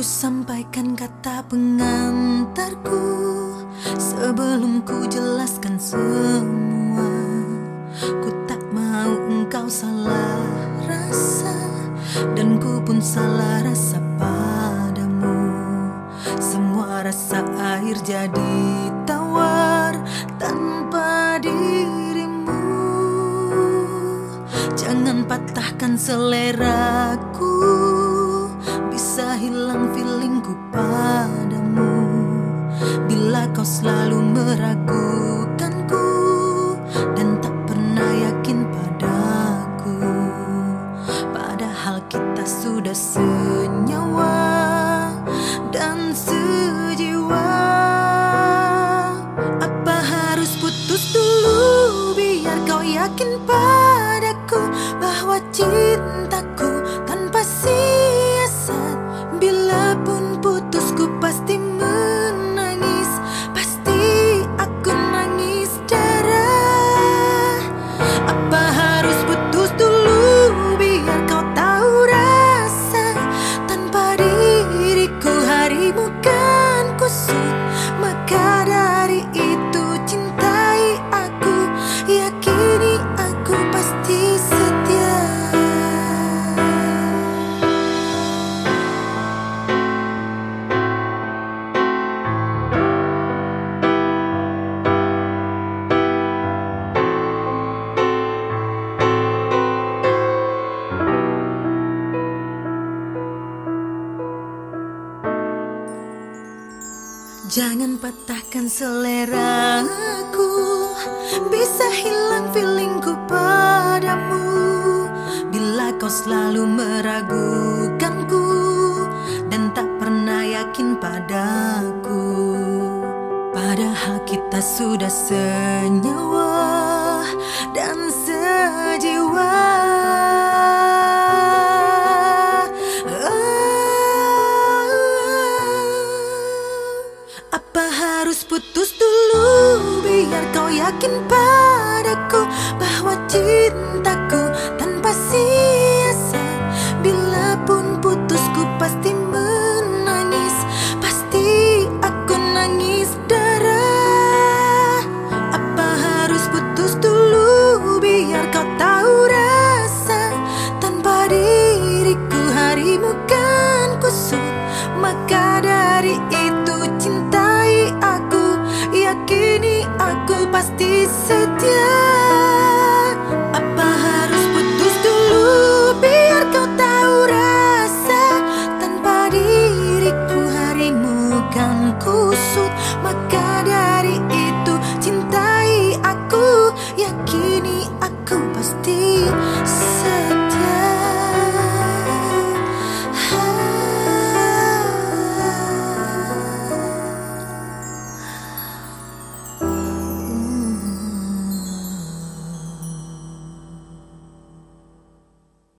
Ku sampaikan kata pengantarku Sebelum ku jelaskan semua. Ku tak mau engkau salah rasa Dan ku pun salah rasa padamu. Semua rasa air jadi tawar Tanpa dirimu. Jangan patahkan seleraku Hilang feelingku padamu. Bila kau selalu meragukanku Dan tak pernah yakin padaku. Padahal kita sudah senyawa Dan sejiwa. Apa harus putus dulu? Biar kau yakin padaku Bahwa cintaku Jangan patahkan seleraku Bisa hilang feelingku padamu. Bila kau selalu meragukanku Dan tak pernah yakin padaku. Padahal kita sudah senyawa Dan Apa harus putus dulu? Biar kau yakin padaku Bahwa cintaku tanpa siasat Bila pun putusku pasti menangis Pasti aku nangis darah. Apa harus putus dulu? Biar kau tahu rasa Tanpa diriku harimu kan kusut Maka dari itu cintai aku